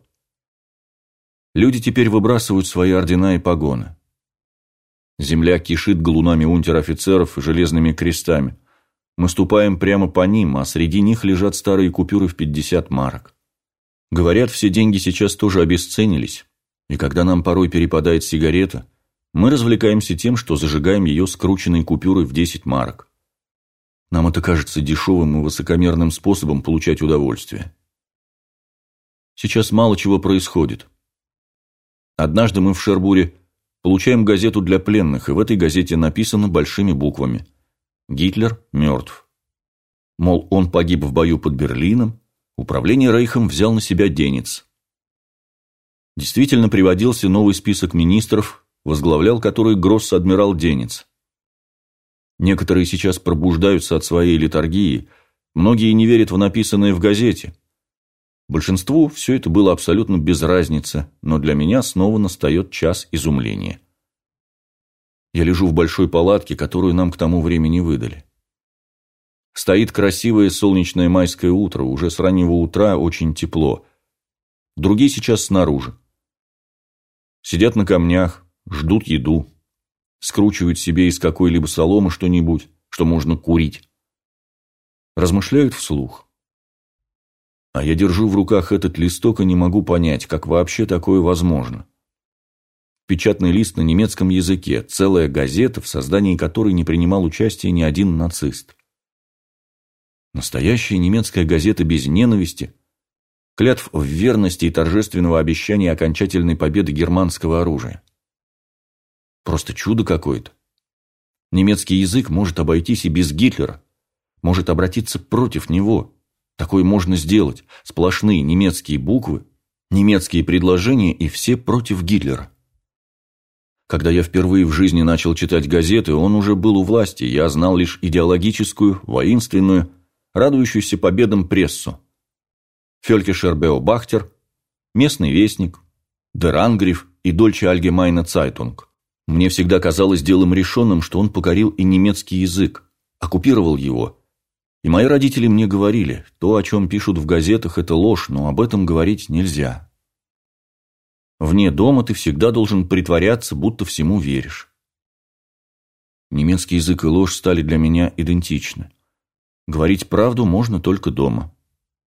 Люди теперь выбрасывают свои ордена и погоны. Земля кишит галунами унтер-офицеров и железными крестами. Мы ступаем прямо по ним, а среди них лежат старые купюры в 50 марок. Говорят, все деньги сейчас тоже обесценились, и когда нам порой перепадает сигарета, мы развлекаемся тем, что зажигаем ее скрученной купюрой в 10 марок. Нам это кажется дешевым и высокомерным способом получать удовольствие. Сейчас мало чего происходит. Однажды мы в Шербуре получаем газету для пленных, и в этой газете написано большими буквами «Гитлер мертв». Мол, он погиб в бою под Берлином, управление Рейхом взял на себя Денец. Действительно приводился новый список министров, возглавлял который гросс-адмирал Денец. Некоторые сейчас пробуждаются от своей литургии, многие не верят в написанное в газете. Большинству все это было абсолютно без разницы, но для меня снова настает час изумления. Я лежу в большой палатке, которую нам к тому времени выдали. Стоит красивое солнечное майское утро, уже с раннего утра очень тепло. Другие сейчас снаружи. Сидят на камнях, ждут еду скручивают себе из какой-либо соломы что-нибудь, что можно курить. Размышляют вслух. А я держу в руках этот листок и не могу понять, как вообще такое возможно. Печатный лист на немецком языке, целая газета, в создании которой не принимал участия ни один нацист. Настоящая немецкая газета без ненависти, клятв в верности и торжественного обещания окончательной победы германского оружия. Просто чудо какое-то. Немецкий язык может обойтись и без Гитлера, может обратиться против него. Такое можно сделать. Сплошные немецкие буквы, немецкие предложения и все против Гитлера. Когда я впервые в жизни начал читать газеты, он уже был у власти, я знал лишь идеологическую, воинственную, радующуюся победам прессу. Völkischer Beobachter, Местный вестник, Der Angriff и Deutsche Allgemeine Zeitung. Мне всегда казалось делом решенным, что он покорил и немецкий язык, оккупировал его, И мои родители мне говорили, то, о чем пишут в газетах, это ложь, но об этом говорить нельзя. Вне дома ты всегда должен притворяться, будто всему веришь. Немецкий язык и ложь стали для меня идентичны. Говорить правду можно только дома.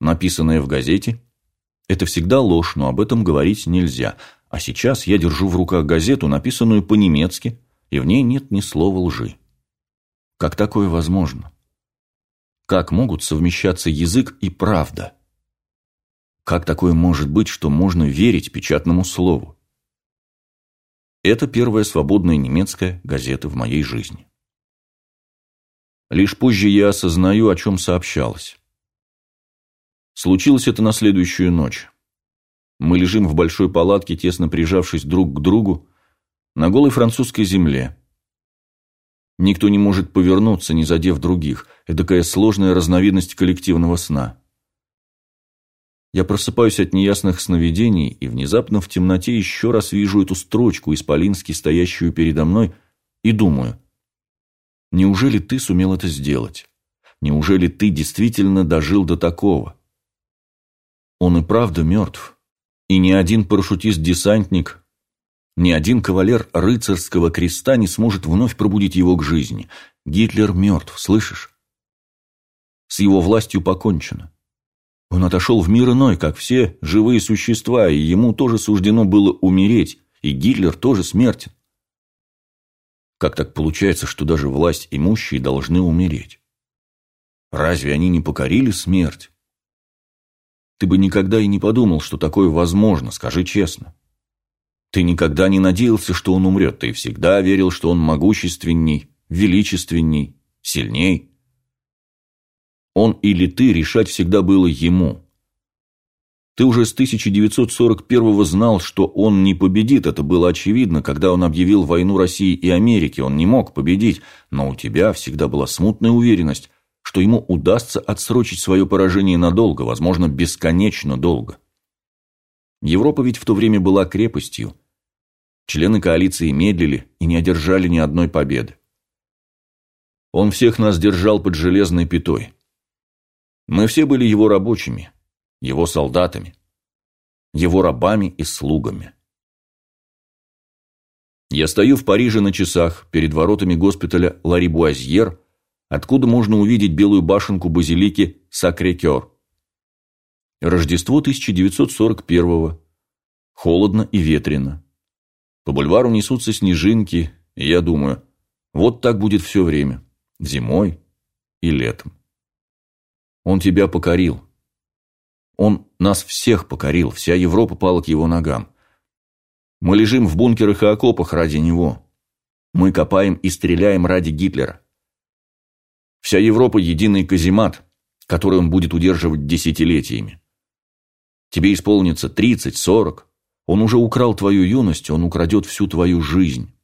Написанное в газете – это всегда ложь, но об этом говорить нельзя. А сейчас я держу в руках газету, написанную по-немецки, и в ней нет ни слова лжи. Как такое возможно? Как могут совмещаться язык и правда? Как такое может быть, что можно верить печатному слову? Это первая свободная немецкая газета в моей жизни. Лишь позже я осознаю, о чем сообщалось. Случилось это на следующую ночь. Мы лежим в большой палатке, тесно прижавшись друг к другу, на голой французской земле. Никто не может повернуться, не задев других. Эдакая сложная разновидность коллективного сна. Я просыпаюсь от неясных сновидений и внезапно в темноте еще раз вижу эту строчку, исполински стоящую передо мной, и думаю, неужели ты сумел это сделать? Неужели ты действительно дожил до такого? Он и правда мертв. И ни один парашютист-десантник, ни один кавалер рыцарского креста не сможет вновь пробудить его к жизни. Гитлер мертв, слышишь? С его властью покончено. Он отошел в мир иной, как все живые существа, и ему тоже суждено было умереть, и Гитлер тоже смертен. Как так получается, что даже власть имущие должны умереть? Разве они не покорили смерть? Ты бы никогда и не подумал, что такое возможно, скажи честно. Ты никогда не надеялся, что он умрет, ты всегда верил, что он могущественней, величественней, сильней. Он или ты решать всегда было ему. Ты уже с 1941-го знал, что он не победит, это было очевидно, когда он объявил войну России и Америке, он не мог победить, но у тебя всегда была смутная уверенность, что ему удастся отсрочить свое поражение надолго, возможно, бесконечно долго. Европа ведь в то время была крепостью. Члены коалиции медлили и не одержали ни одной победы. Он всех нас держал под железной пятой. Мы все были его рабочими, его солдатами, его рабами и слугами. Я стою в Париже на часах перед воротами госпиталя Лари Буазьер, откуда можно увидеть белую башенку базилики Сакрекер. Рождество 1941-го. Холодно и ветрено. По бульвару несутся снежинки, и я думаю, вот так будет все время, зимой и летом. Он тебя покорил. Он нас всех покорил, вся Европа пала к его ногам. Мы лежим в бункерах и окопах ради него. Мы копаем и стреляем ради Гитлера. Вся Европа – единый каземат, который он будет удерживать десятилетиями. Тебе исполнится тридцать, сорок. Он уже украл твою юность, он украдет всю твою жизнь.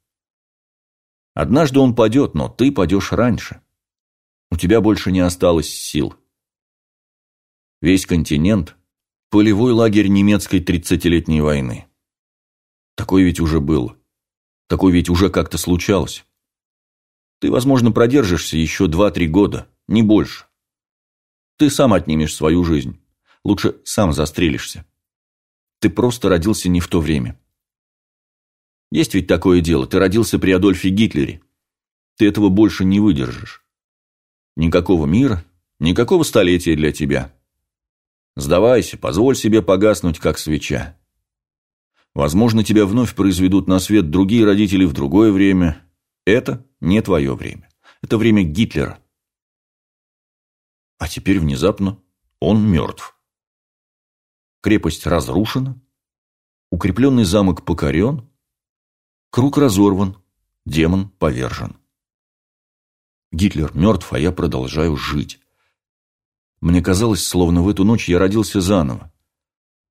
Однажды он падет, но ты падешь раньше. У тебя больше не осталось сил. Весь континент – полевой лагерь немецкой тридцатилетней войны. Такое ведь уже было. Такое ведь уже как-то случалось. Ты, возможно, продержишься еще два-три года, не больше. Ты сам отнимешь свою жизнь. Лучше сам застрелишься. Ты просто родился не в то время. Есть ведь такое дело. Ты родился при Адольфе Гитлере. Ты этого больше не выдержишь. Никакого мира, никакого столетия для тебя. Сдавайся, позволь себе погаснуть, как свеча. Возможно, тебя вновь произведут на свет другие родители в другое время. Это не твое время. Это время Гитлера. А теперь внезапно он мертв. Крепость разрушена, укрепленный замок покорен, круг разорван, демон повержен. Гитлер мертв, а я продолжаю жить. Мне казалось, словно в эту ночь я родился заново.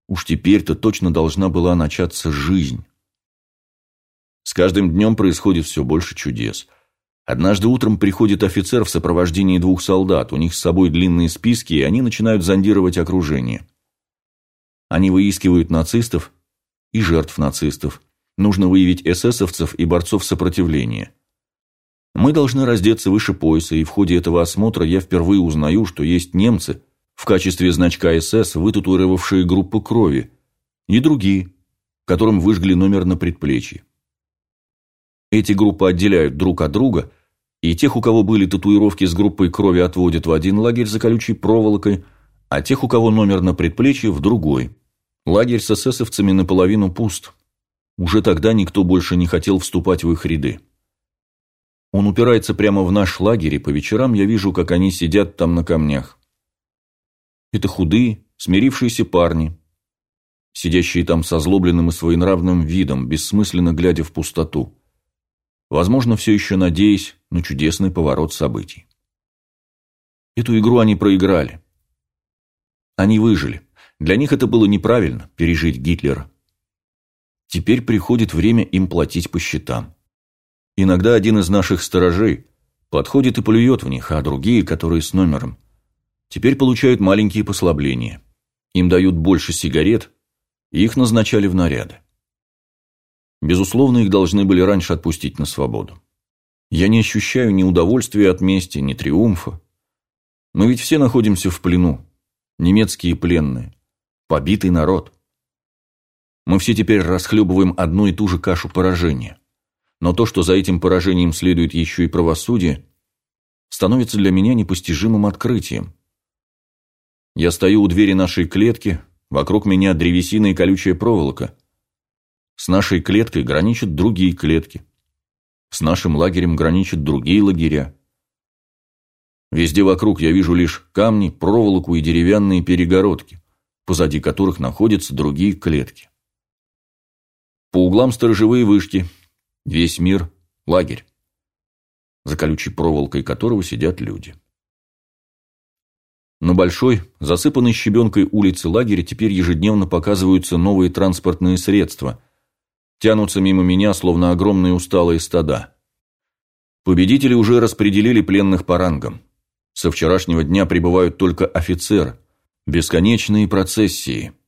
Уж теперь-то точно должна была начаться жизнь. С каждым днем происходит все больше чудес. Однажды утром приходит офицер в сопровождении двух солдат, у них с собой длинные списки, и они начинают зондировать окружение. Они выискивают нацистов и жертв нацистов. Нужно выявить эсэсовцев и борцов сопротивления. Мы должны раздеться выше пояса, и в ходе этого осмотра я впервые узнаю, что есть немцы, в качестве значка СС, вытатуировавшие группу крови, и другие, которым выжгли номер на предплечье. Эти группы отделяют друг от друга, и тех, у кого были татуировки с группой крови, отводят в один лагерь за колючей проволокой, а тех, у кого номер на предплечье, в другой. Лагерь с эсэсовцами наполовину пуст. Уже тогда никто больше не хотел вступать в их ряды. Он упирается прямо в наш лагерь, и по вечерам я вижу, как они сидят там на камнях. Это худые, смирившиеся парни, сидящие там со злобленным и своенравным видом, бессмысленно глядя в пустоту. Возможно, все еще надеясь на чудесный поворот событий. Эту игру они проиграли. Они выжили. Для них это было неправильно – пережить Гитлера. Теперь приходит время им платить по счетам. Иногда один из наших сторожей подходит и плюет в них, а другие, которые с номером, теперь получают маленькие послабления. Им дают больше сигарет, и их назначали в наряды. Безусловно, их должны были раньше отпустить на свободу. Я не ощущаю ни удовольствия от мести, ни триумфа. Мы ведь все находимся в плену. Немецкие пленные. Побитый народ. Мы все теперь расхлебываем одну и ту же кашу поражения. Но то, что за этим поражением следует еще и правосудие, становится для меня непостижимым открытием. Я стою у двери нашей клетки, вокруг меня древесина и колючая проволока. С нашей клеткой граничат другие клетки. С нашим лагерем граничат другие лагеря. Везде вокруг я вижу лишь камни, проволоку и деревянные перегородки, позади которых находятся другие клетки. По углам сторожевые вышки – Весь мир – лагерь, за колючей проволокой которого сидят люди. На большой, засыпанной щебенкой улице лагеря теперь ежедневно показываются новые транспортные средства. Тянутся мимо меня, словно огромные усталые стада. Победители уже распределили пленных по рангам. Со вчерашнего дня прибывают только офицеры. Бесконечные процессии –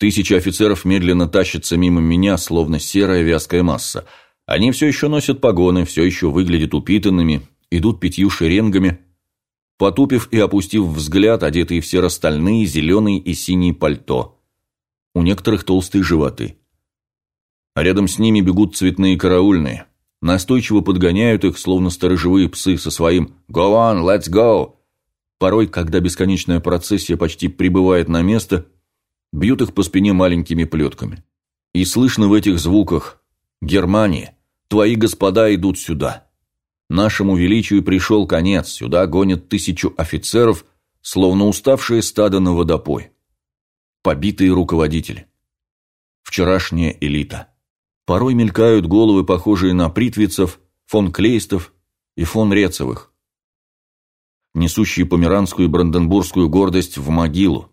Тысячи офицеров медленно тащатся мимо меня, словно серая вязкая масса. Они все еще носят погоны, все еще выглядят упитанными, идут пятью шеренгами. Потупив и опустив взгляд, одетые в серо-стальные, зеленые и синие пальто. У некоторых толстые животы. А рядом с ними бегут цветные караульные. Настойчиво подгоняют их, словно сторожевые псы, со своим «Go on, let's go!». Порой, когда бесконечная процессия почти прибывает на место – бьют их по спине маленькими плетками. И слышно в этих звуках «Германия, твои господа идут сюда». Нашему величию пришел конец, сюда гонят тысячу офицеров, словно уставшие стадо на водопой. Побитые руководители. Вчерашняя элита. Порой мелькают головы, похожие на притвицев, фон Клейстов и фон Рецевых, несущие померанскую и бранденбургскую гордость в могилу,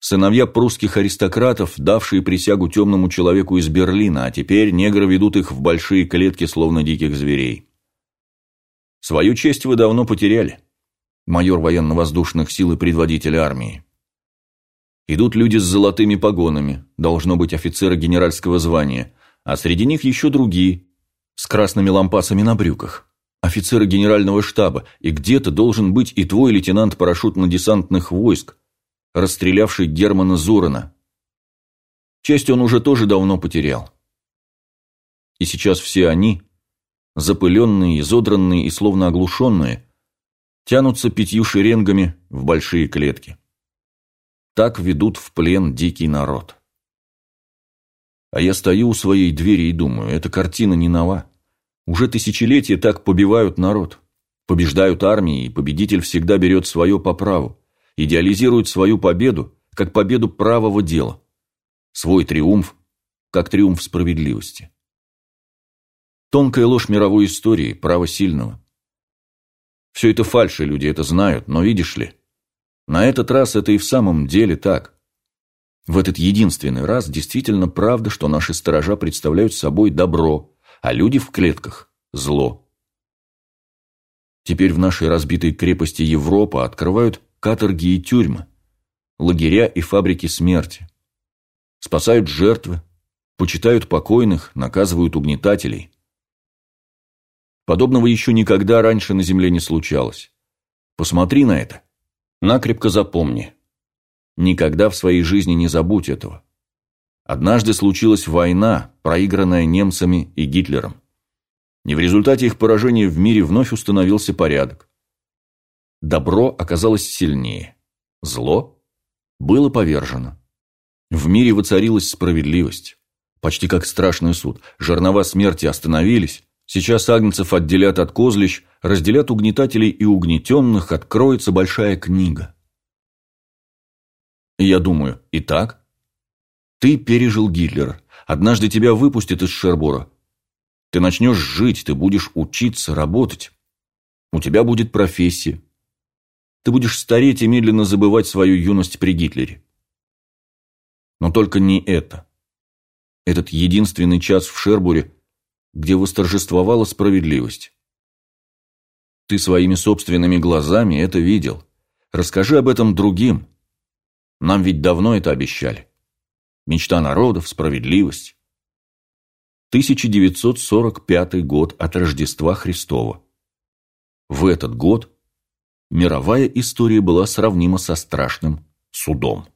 Сыновья прусских аристократов, давшие присягу темному человеку из Берлина, а теперь негры ведут их в большие клетки, словно диких зверей. Свою честь вы давно потеряли, майор военно-воздушных сил и предводитель армии. Идут люди с золотыми погонами, должно быть офицеры генеральского звания, а среди них еще другие, с красными лампасами на брюках. Офицеры генерального штаба, и где-то должен быть и твой лейтенант парашютно-десантных войск, расстрелявший Германа Зурана. Честь он уже тоже давно потерял. И сейчас все они, запыленные, изодранные и словно оглушенные, тянутся пятью шеренгами в большие клетки. Так ведут в плен дикий народ. А я стою у своей двери и думаю, эта картина не нова. Уже тысячелетия так побивают народ. Побеждают армии, и победитель всегда берет свое по праву идеализирует свою победу как победу правого дела, свой триумф как триумф справедливости. Тонкая ложь мировой истории, право сильного. Все это фальши, люди это знают, но видишь ли, на этот раз это и в самом деле так. В этот единственный раз действительно правда, что наши сторожа представляют собой добро, а люди в клетках – зло. Теперь в нашей разбитой крепости Европа открывают каторги и тюрьмы, лагеря и фабрики смерти. Спасают жертвы, почитают покойных, наказывают угнетателей. Подобного еще никогда раньше на Земле не случалось. Посмотри на это. Накрепко запомни. Никогда в своей жизни не забудь этого. Однажды случилась война, проигранная немцами и Гитлером. И в результате их поражения в мире вновь установился порядок. Добро оказалось сильнее. Зло было повержено. В мире воцарилась справедливость. Почти как страшный суд. Жернова смерти остановились. Сейчас агнцев отделят от козлищ, разделят угнетателей и угнетенных, откроется большая книга. Я думаю, итак, ты пережил Гитлера. Однажды тебя выпустят из Шербора. Ты начнешь жить, ты будешь учиться, работать. У тебя будет профессия. Ты будешь стареть и медленно забывать свою юность при Гитлере. Но только не это. Этот единственный час в Шербуре, где восторжествовала справедливость. Ты своими собственными глазами это видел. Расскажи об этом другим. Нам ведь давно это обещали. Мечта народов, справедливость. 1945 год от Рождества Христова. В этот год мировая история была сравнима со страшным судом.